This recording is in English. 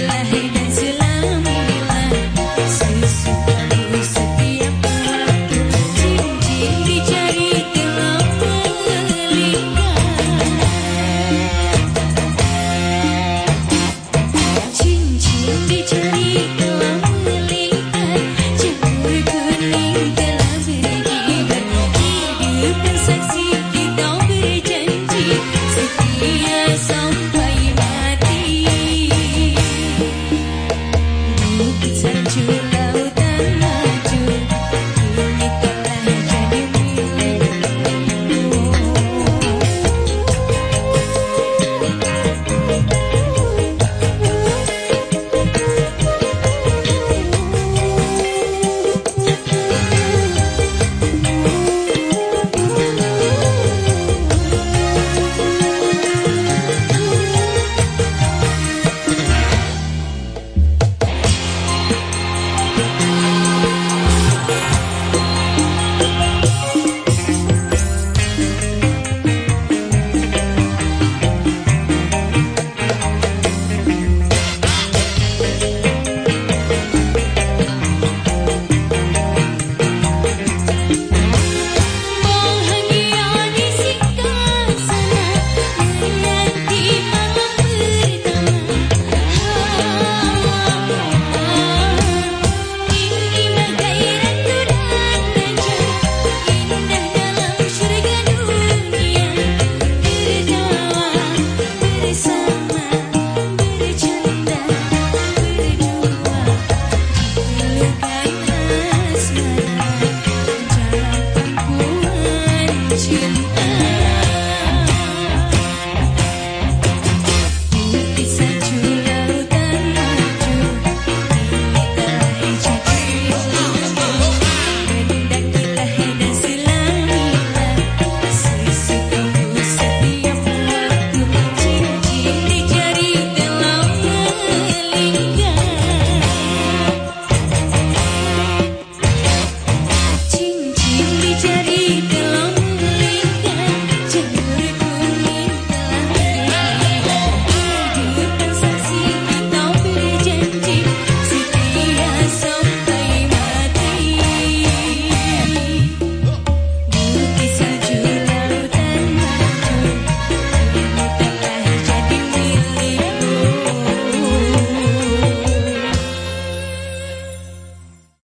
Lahida. pretend you